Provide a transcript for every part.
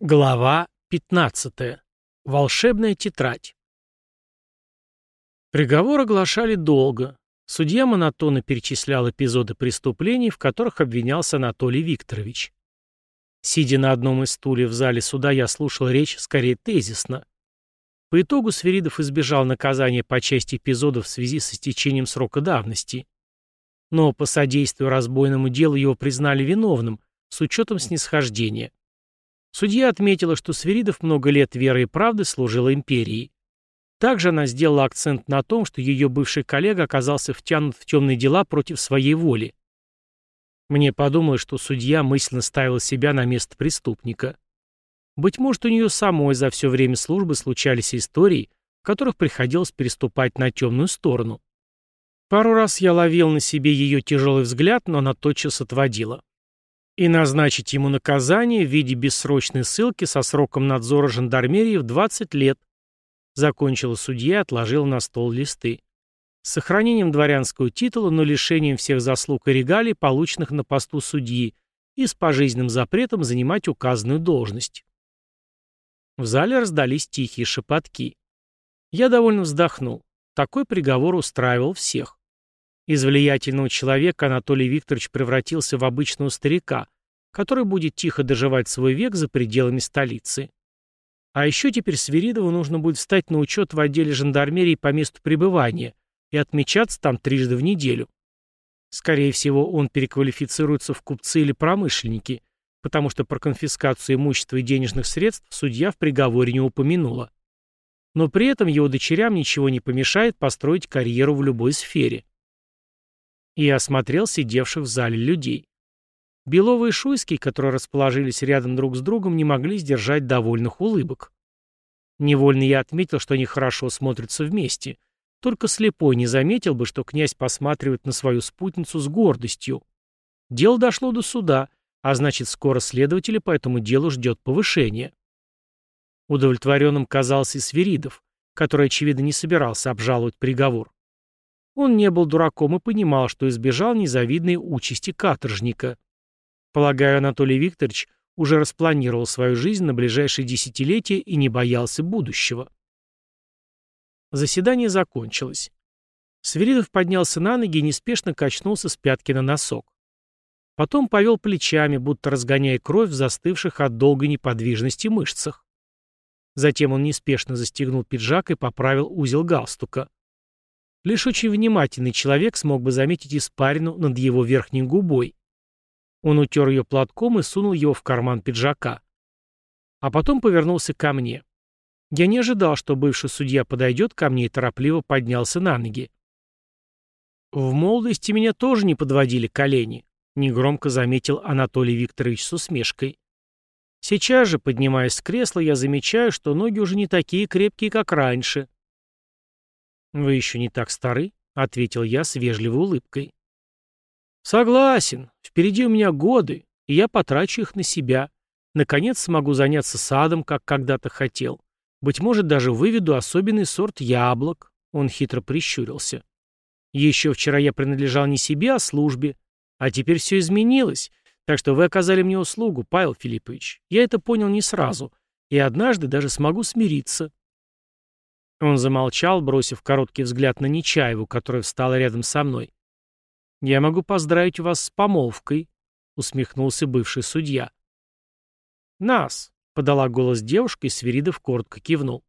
Глава 15. Волшебная тетрадь. Приговор оглашали долго. Судья монотонно перечислял эпизоды преступлений, в которых обвинялся Анатолий Викторович. Сидя на одном из стульев в зале суда, я слушал речь скорее тезисно. По итогу Сверидов избежал наказания по части эпизодов в связи с истечением срока давности. Но по содействию разбойному делу его признали виновным, с учетом снисхождения. Судья отметила, что Свиридов много лет верой и правды служил империи. Также она сделала акцент на том, что ее бывший коллега оказался втянут в темные дела против своей воли. Мне подумалось, что судья мысленно ставил себя на место преступника. Быть может, у нее самой за все время службы случались истории, в которых приходилось переступать на темную сторону. Пару раз я ловил на себе ее тяжелый взгляд, но она тотчас отводила и назначить ему наказание в виде бессрочной ссылки со сроком надзора жандармерии в 20 лет. Закончила судья и отложила на стол листы. С сохранением дворянского титула, но лишением всех заслуг и регалий, полученных на посту судьи, и с пожизненным запретом занимать указанную должность. В зале раздались тихие шепотки. Я довольно вздохнул. Такой приговор устраивал всех. Из влиятельного человека Анатолий Викторович превратился в обычного старика, который будет тихо доживать свой век за пределами столицы. А еще теперь Свиридову нужно будет встать на учет в отделе жандармерии по месту пребывания и отмечаться там трижды в неделю. Скорее всего, он переквалифицируется в купцы или промышленники, потому что про конфискацию имущества и денежных средств судья в приговоре не упомянула. Но при этом его дочерям ничего не помешает построить карьеру в любой сфере и осмотрел сидевших в зале людей. Белова и Шуйский, которые расположились рядом друг с другом, не могли сдержать довольных улыбок. Невольно я отметил, что они хорошо смотрятся вместе. Только слепой не заметил бы, что князь посматривает на свою спутницу с гордостью. Дело дошло до суда, а значит, скоро следователя по этому делу ждет повышение. Удовлетворенным казался и Свиридов, который, очевидно, не собирался обжаловать приговор. Он не был дураком и понимал, что избежал незавидной участи каторжника. Полагаю, Анатолий Викторович уже распланировал свою жизнь на ближайшие десятилетия и не боялся будущего. Заседание закончилось. Свиридов поднялся на ноги и неспешно качнулся с пятки на носок. Потом повел плечами, будто разгоняя кровь в застывших от долгой неподвижности мышцах. Затем он неспешно застегнул пиджак и поправил узел галстука. Лишь очень внимательный человек смог бы заметить испарину над его верхней губой. Он утер ее платком и сунул его в карман пиджака. А потом повернулся ко мне. Я не ожидал, что бывший судья подойдет ко мне и торопливо поднялся на ноги. «В молодости меня тоже не подводили колени», — негромко заметил Анатолий Викторович с усмешкой. «Сейчас же, поднимаясь с кресла, я замечаю, что ноги уже не такие крепкие, как раньше. «Вы еще не так стары», — ответил я с вежливой улыбкой. «Согласен. Впереди у меня годы, и я потрачу их на себя. Наконец смогу заняться садом, как когда-то хотел. Быть может, даже выведу особенный сорт яблок», — он хитро прищурился. «Еще вчера я принадлежал не себе, а службе. А теперь все изменилось. Так что вы оказали мне услугу, Павел Филиппович. Я это понял не сразу. И однажды даже смогу смириться. Он замолчал, бросив короткий взгляд на Нечаеву, которая встала рядом со мной. «Я могу поздравить вас с помолвкой», — усмехнулся бывший судья. «Нас», — подала голос девушка, и Свиридов коротко кивнул.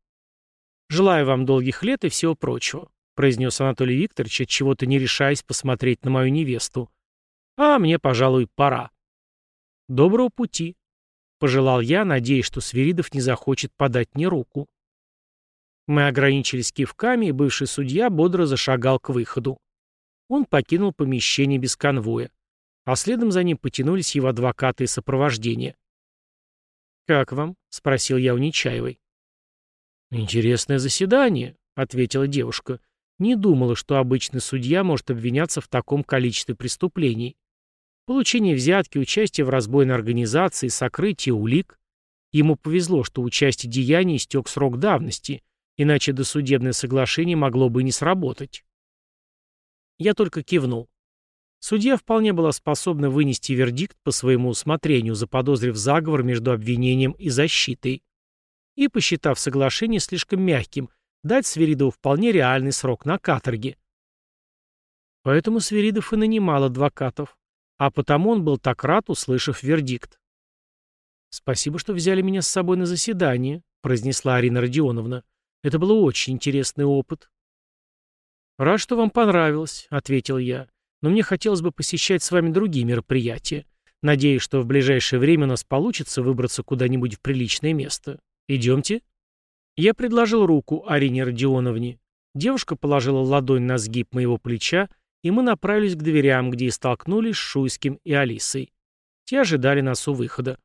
«Желаю вам долгих лет и всего прочего», — произнес Анатолий Викторович, отчего-то не решаясь посмотреть на мою невесту. «А мне, пожалуй, пора». «Доброго пути», — пожелал я, надеясь, что Свиридов не захочет подать мне руку. Мы ограничились кивками, и бывший судья бодро зашагал к выходу. Он покинул помещение без конвоя, а следом за ним потянулись его адвокаты и сопровождение. «Как вам?» — спросил я у Нечаевой. «Интересное заседание», — ответила девушка. «Не думала, что обычный судья может обвиняться в таком количестве преступлений. Получение взятки, участие в разбойной организации, сокрытие улик. Ему повезло, что у части деяний истек срок давности, Иначе досудебное соглашение могло бы не сработать. Я только кивнул. Судья вполне была способна вынести вердикт по своему усмотрению, заподозрив заговор между обвинением и защитой. И, посчитав соглашение слишком мягким, дать Свиридову вполне реальный срок на каторге. Поэтому Свиридов и нанимал адвокатов, а потому он был так рад, услышав вердикт. «Спасибо, что взяли меня с собой на заседание», — произнесла Арина Родионовна. «Это был очень интересный опыт». «Рад, что вам понравилось», — ответил я но мне хотелось бы посещать с вами другие мероприятия. Надеюсь, что в ближайшее время у нас получится выбраться куда-нибудь в приличное место. Идемте?» Я предложил руку Арине Родионовне. Девушка положила ладонь на сгиб моего плеча, и мы направились к дверям, где и столкнулись с Шуйским и Алисой. Те ожидали нас у выхода.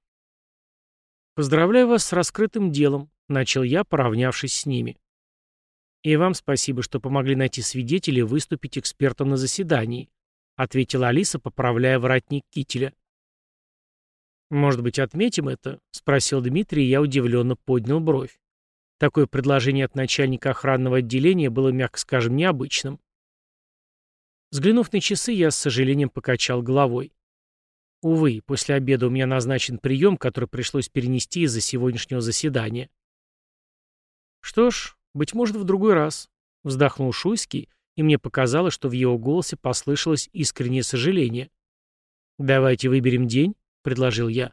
«Поздравляю вас с раскрытым делом», — начал я, поравнявшись с ними. «И вам спасибо, что помогли найти свидетелей и выступить экспертом на заседании», — ответила Алиса, поправляя воротник кителя. «Может быть, отметим это?» — спросил Дмитрий, и я удивленно поднял бровь. Такое предложение от начальника охранного отделения было, мягко скажем, необычным. Взглянув на часы, я с сожалением покачал головой. Увы, после обеда у меня назначен прием, который пришлось перенести из-за сегодняшнего заседания. Что ж, быть может, в другой раз, вздохнул Шуйский и мне показалось, что в его голосе послышалось искреннее сожаление. «Давайте выберем день», — предложил я.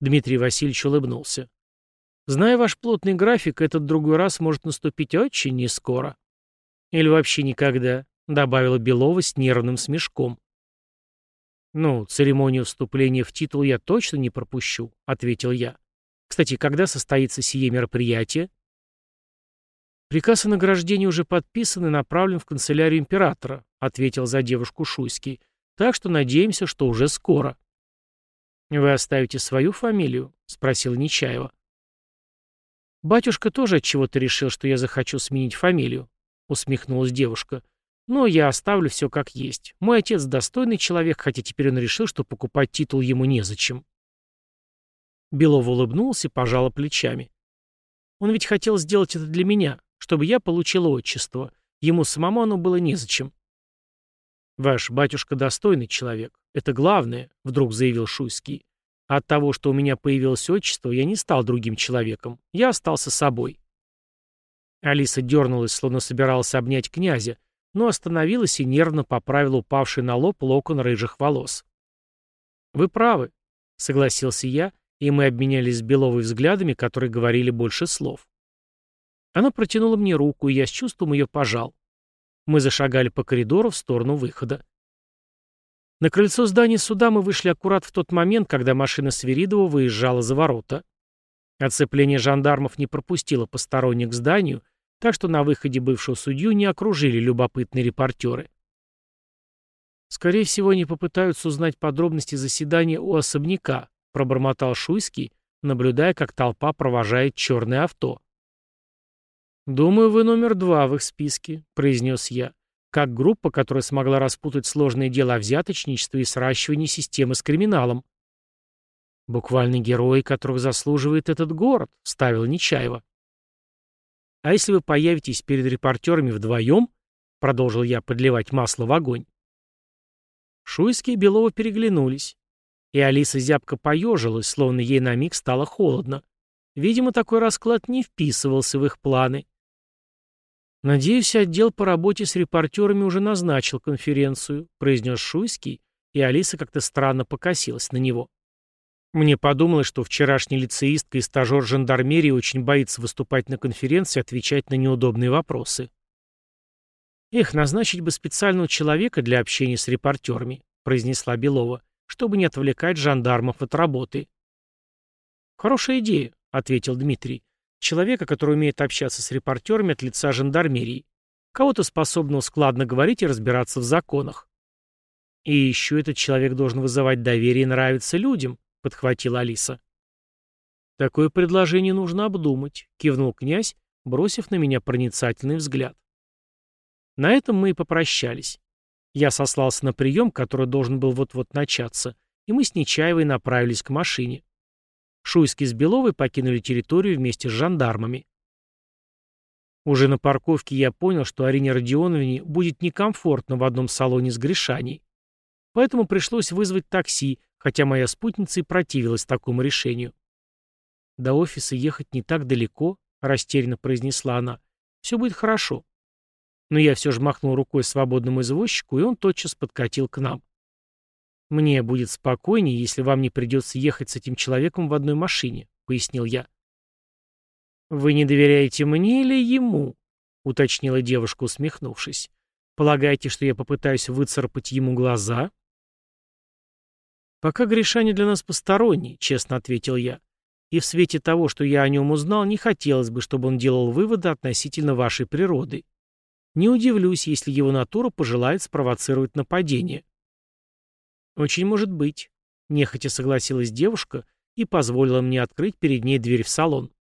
Дмитрий Васильевич улыбнулся. «Зная ваш плотный график, этот другой раз может наступить очень нескоро». «Или вообще никогда», — добавила Белова с нервным смешком. «Ну, церемонию вступления в титул я точно не пропущу», — ответил я. «Кстати, когда состоится сие мероприятие?» «Приказ о награждении уже подписан и направлен в канцелярию императора», ответил за девушку Шуйский. «Так что надеемся, что уже скоро». «Вы оставите свою фамилию?» — спросил Нечаева. «Батюшка тоже от чего то решил, что я захочу сменить фамилию», — усмехнулась девушка. «Но я оставлю все как есть. Мой отец достойный человек, хотя теперь он решил, что покупать титул ему незачем». Белов улыбнулся и пожала плечами. «Он ведь хотел сделать это для меня чтобы я получил отчество. Ему самому оно было незачем. «Ваш батюшка достойный человек. Это главное», — вдруг заявил Шуйский. «От того, что у меня появилось отчество, я не стал другим человеком. Я остался собой». Алиса дернулась, словно собиралась обнять князя, но остановилась и нервно поправила упавший на лоб локон рыжих волос. «Вы правы», — согласился я, и мы обменялись с Беловой взглядами, которые говорили больше слов. Она протянула мне руку, и я с чувством ее пожал. Мы зашагали по коридору в сторону выхода. На крыльцо здания суда мы вышли аккурат в тот момент, когда машина Свиридова выезжала за ворота. Оцепление жандармов не пропустило посторонних к зданию, так что на выходе бывшего судью не окружили любопытные репортеры. «Скорее всего, они попытаются узнать подробности заседания у особняка», пробормотал Шуйский, наблюдая, как толпа провожает черное авто. «Думаю, вы номер два в их списке», — произнес я, как группа, которая смогла распутать сложные дела о взяточничестве и сращивании системы с криминалом. «Буквально герои, которых заслуживает этот город», — ставил Нечаева. «А если вы появитесь перед репортерами вдвоем?» — продолжил я подливать масло в огонь. Шуйский и Белова переглянулись, и Алиса зябко поежилась, словно ей на миг стало холодно. Видимо, такой расклад не вписывался в их планы. «Надеюсь, отдел по работе с репортерами уже назначил конференцию», произнес Шуйский, и Алиса как-то странно покосилась на него. Мне подумалось, что вчерашний лицеистка и стажер жандармерии очень боится выступать на конференции и отвечать на неудобные вопросы. «Эх, назначить бы специального человека для общения с репортерами», произнесла Белова, чтобы не отвлекать жандармов от работы. «Хорошая идея», — ответил Дмитрий. Человека, который умеет общаться с репортерами от лица жандармерии. Кого-то способного складно говорить и разбираться в законах. И еще этот человек должен вызывать доверие и нравиться людям, подхватила Алиса. Такое предложение нужно обдумать, кивнул князь, бросив на меня проницательный взгляд. На этом мы и попрощались. Я сослался на прием, который должен был вот-вот начаться, и мы с Нечаевой направились к машине. Шуйский с Беловой покинули территорию вместе с жандармами. Уже на парковке я понял, что Арине Родионовне будет некомфортно в одном салоне с Гришаней. поэтому пришлось вызвать такси, хотя моя спутница и противилась такому решению. «До офиса ехать не так далеко», — растерянно произнесла она. «Все будет хорошо». Но я все же махнул рукой свободному извозчику, и он тотчас подкатил к нам. «Мне будет спокойнее, если вам не придется ехать с этим человеком в одной машине», — пояснил я. «Вы не доверяете мне или ему?» — уточнила девушка, усмехнувшись. «Полагаете, что я попытаюсь выцарапать ему глаза?» «Пока Гришаня для нас посторонний», — честно ответил я. «И в свете того, что я о нем узнал, не хотелось бы, чтобы он делал выводы относительно вашей природы. Не удивлюсь, если его натура пожелает спровоцировать нападение». «Очень может быть», — нехотя согласилась девушка и позволила мне открыть перед ней дверь в салон.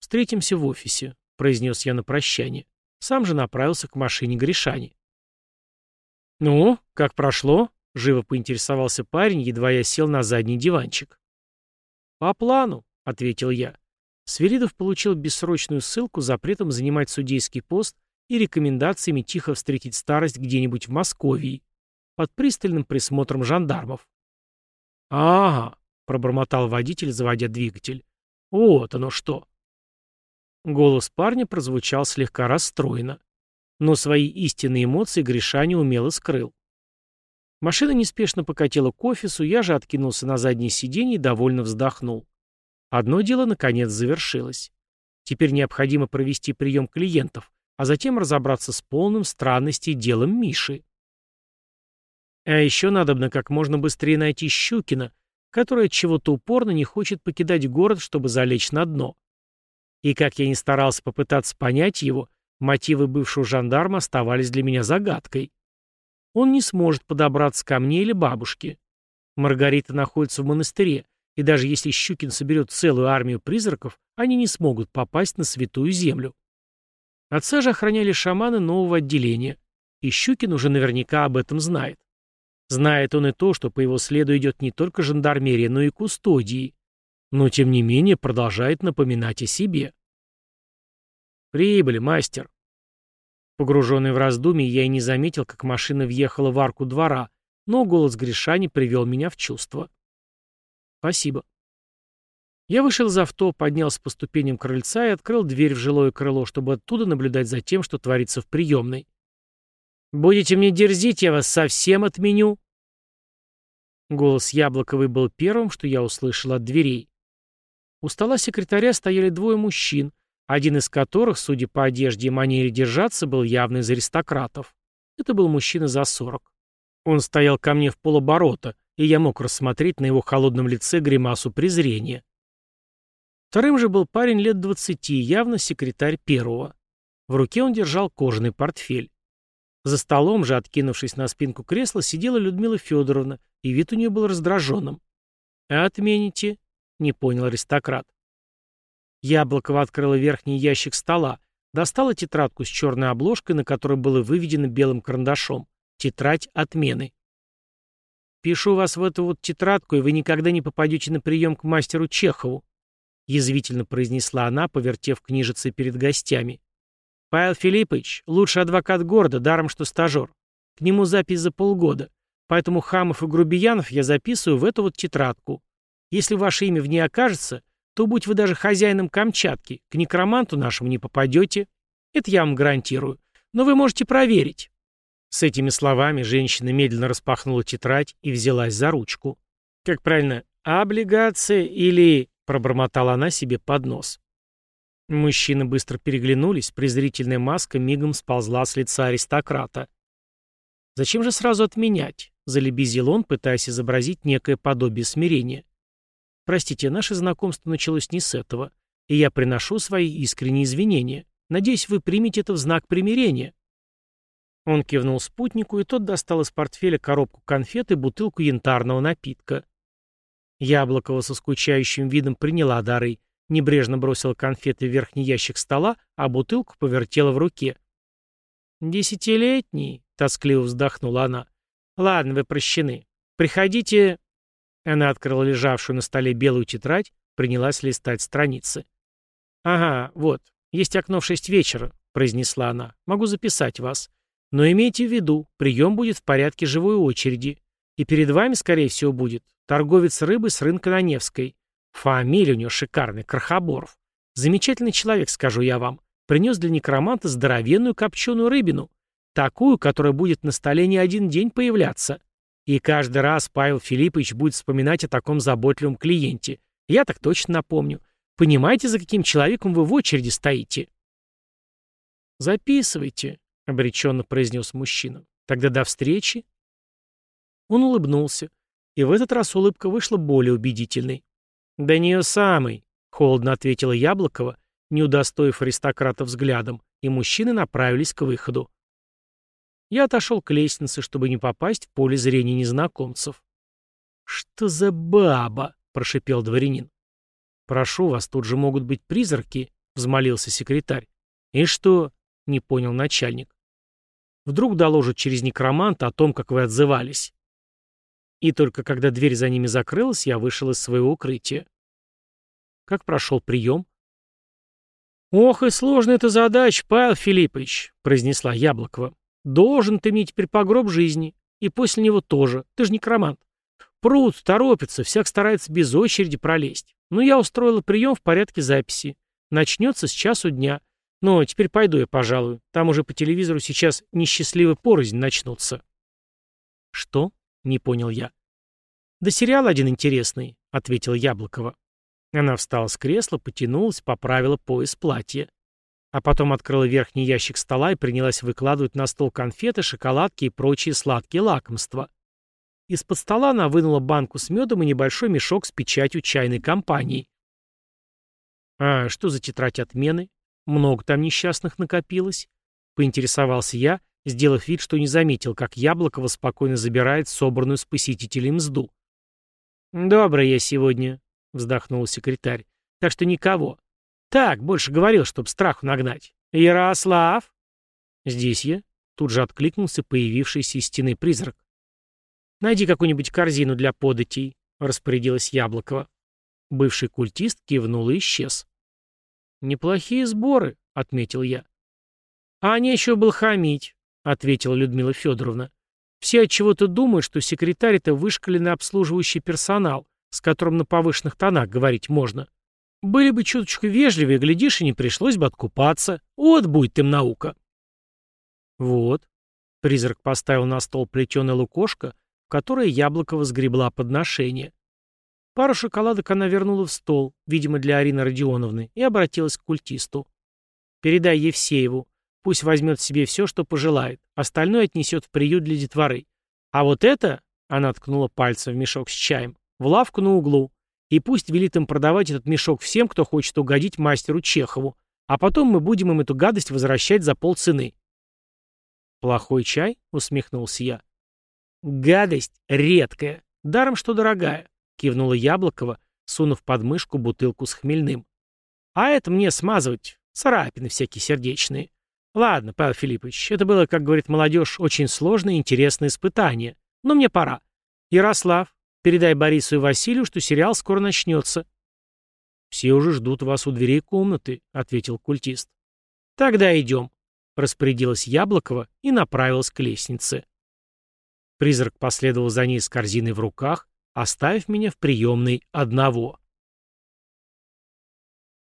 «Встретимся в офисе», — произнес я на прощание. Сам же направился к машине Гришани. «Ну, как прошло?» — живо поинтересовался парень, едва я сел на задний диванчик. «По плану», — ответил я. Свиридов получил бессрочную ссылку запретом занимать судейский пост и рекомендациями тихо встретить старость где-нибудь в Москве под пристальным присмотром жандармов. «Ага», — пробормотал водитель, заводя двигатель. «Вот оно что». Голос парня прозвучал слегка расстроенно. Но свои истинные эмоции Гришаня умело скрыл. Машина неспешно покатила к офису, я же откинулся на заднее сиденье и довольно вздохнул. Одно дело, наконец, завершилось. Теперь необходимо провести прием клиентов, а затем разобраться с полным странностей делом Миши. А еще надобно как можно быстрее найти Щукина, который от чего-то упорно не хочет покидать город, чтобы залечь на дно. И как я ни старался попытаться понять его, мотивы бывшего жандарма оставались для меня загадкой. Он не сможет подобраться ко мне или бабушке. Маргарита находится в монастыре, и даже если Щукин соберет целую армию призраков, они не смогут попасть на святую землю. Отца же охраняли шаманы нового отделения, и Щукин уже наверняка об этом знает. Знает он и то, что по его следу идет не только жандармерия, но и кустодии, но тем не менее продолжает напоминать о себе. «Прибыли, мастер». Погруженный в раздумье, я и не заметил, как машина въехала в арку двора, но голос Гришани привел меня в чувство. «Спасибо». Я вышел из авто, поднялся по ступеням крыльца и открыл дверь в жилое крыло, чтобы оттуда наблюдать за тем, что творится в приемной. «Будете мне дерзить, я вас совсем отменю». Голос Яблоковой был первым, что я услышал от дверей. У стола секретаря стояли двое мужчин, один из которых, судя по одежде и манере держаться, был явно из аристократов. Это был мужчина за сорок. Он стоял ко мне в полоборота, и я мог рассмотреть на его холодном лице гримасу презрения. Вторым же был парень лет двадцати, явно секретарь первого. В руке он держал кожаный портфель. За столом же, откинувшись на спинку кресла, сидела Людмила Федоровна, и вид у нее был раздраженным. «Отмените?» — не понял аристократ. Яблокова открыла верхний ящик стола, достала тетрадку с черной обложкой, на которой было выведено белым карандашом. Тетрадь отмены. «Пишу вас в эту вот тетрадку, и вы никогда не попадете на прием к мастеру Чехову», язвительно произнесла она, повертев книжицы перед гостями. «Павел Филиппович, лучший адвокат города, даром что стажер. К нему запись за полгода. Поэтому хамов и грубиянов я записываю в эту вот тетрадку. Если ваше имя в ней окажется, то будь вы даже хозяином Камчатки, к некроманту нашему не попадете. Это я вам гарантирую. Но вы можете проверить». С этими словами женщина медленно распахнула тетрадь и взялась за ручку. «Как правильно, облигация или...» — пробормотала она себе под нос. Мужчины быстро переглянулись, презрительная маска мигом сползла с лица аристократа. «Зачем же сразу отменять?» — залебезил он, пытаясь изобразить некое подобие смирения. Простите, наше знакомство началось не с этого, и я приношу свои искренние извинения. Надеюсь, вы примете это в знак примирения». Он кивнул спутнику, и тот достал из портфеля коробку конфет и бутылку янтарного напитка. Яблокова со скучающим видом приняла дары, небрежно бросила конфеты в верхний ящик стола, а бутылку повертела в руке. «Десятилетний», — тоскливо вздохнула она. «Ладно, вы прощены. Приходите она открыла лежавшую на столе белую тетрадь, принялась листать страницы. «Ага, вот, есть окно в шесть вечера», — произнесла она. «Могу записать вас. Но имейте в виду, прием будет в порядке живой очереди. И перед вами, скорее всего, будет торговец рыбы с рынка на Невской. Фамилия у него шикарная, Крахоборов. Замечательный человек, скажу я вам. Принес для некроманта здоровенную копченую рыбину. Такую, которая будет на столе не один день появляться. И каждый раз Павел Филиппович будет вспоминать о таком заботливом клиенте. Я так точно напомню. Понимаете, за каким человеком вы в очереди стоите? «Записывайте», — обреченно произнес мужчина. «Тогда до встречи». Он улыбнулся, и в этот раз улыбка вышла более убедительной. «Да не самый», — холодно ответила Яблокова, не удостоив аристократа взглядом, и мужчины направились к выходу. Я отошел к лестнице, чтобы не попасть в поле зрения незнакомцев. «Что за баба?» — прошипел дворянин. «Прошу вас, тут же могут быть призраки», — взмолился секретарь. «И что?» — не понял начальник. «Вдруг доложат через некроманта о том, как вы отзывались». И только когда дверь за ними закрылась, я вышел из своего укрытия. Как прошел прием? «Ох, и сложная эта задача, Павел Филиппович», — произнесла Яблокова. «Должен ты мне теперь погроб жизни. И после него тоже. Ты же некромант. Пруд, торопится, всяк старается без очереди пролезть. Но я устроила прием в порядке записи. Начнется с часу дня. Но теперь пойду я, пожалуй. Там уже по телевизору сейчас несчастливый порознь начнутся». «Что?» — не понял я. «Да сериал один интересный», — ответила Яблокова. Она встала с кресла, потянулась, поправила пояс платья. А потом открыла верхний ящик стола и принялась выкладывать на стол конфеты, шоколадки и прочие сладкие лакомства. Из-под стола она вынула банку с медом и небольшой мешок с печатью чайной компании. «А что за тетрадь отмены? Много там несчастных накопилось?» — поинтересовался я, сделав вид, что не заметил, как Яблокова спокойно забирает собранную с посетителей мзду. «Добрый я сегодня», вздохнул секретарь. Так что никого. Так, больше говорил, чтоб страху нагнать. Ярослав? Здесь я. Тут же откликнулся появившийся из стены призрак. Найди какую-нибудь корзину для податей, распорядилась Яблокова. Бывший культист кивнул и исчез. «Неплохие сборы», — отметил я. «А нечего был хамить», — ответила Людмила Федоровна. «Все от чего то думают, что секретарь — это вышкаленный обслуживающий персонал, с которым на повышенных тонах говорить можно. Были бы чуточку вежливее, глядишь, и не пришлось бы откупаться. Вот будет им наука. Вот. Призрак поставил на стол плетеное лукошко, в которое яблоко возгребла подношение. Пару шоколадок она вернула в стол, видимо, для Арины Родионовны, и обратилась к культисту. «Передай Евсееву. Пусть возьмет себе все, что пожелает. Остальное отнесет в приют для детворы. А вот это...» — она ткнула пальцем в мешок с чаем в лавку на углу, и пусть велит им продавать этот мешок всем, кто хочет угодить мастеру Чехову, а потом мы будем им эту гадость возвращать за полцены. «Плохой чай?» — усмехнулся я. «Гадость редкая, даром что дорогая», — кивнула Яблокова, сунув под мышку бутылку с хмельным. «А это мне смазывать, царапины всякие сердечные. Ладно, Павел Филиппович, это было, как говорит молодежь, очень сложное и интересное испытание. Но мне пора. Ярослав, Передай Борису и Василию, что сериал скоро начнется». «Все уже ждут вас у дверей комнаты», — ответил культист. «Тогда идем», — распорядилась Яблокова и направилась к лестнице. Призрак последовал за ней с корзиной в руках, оставив меня в приемной одного.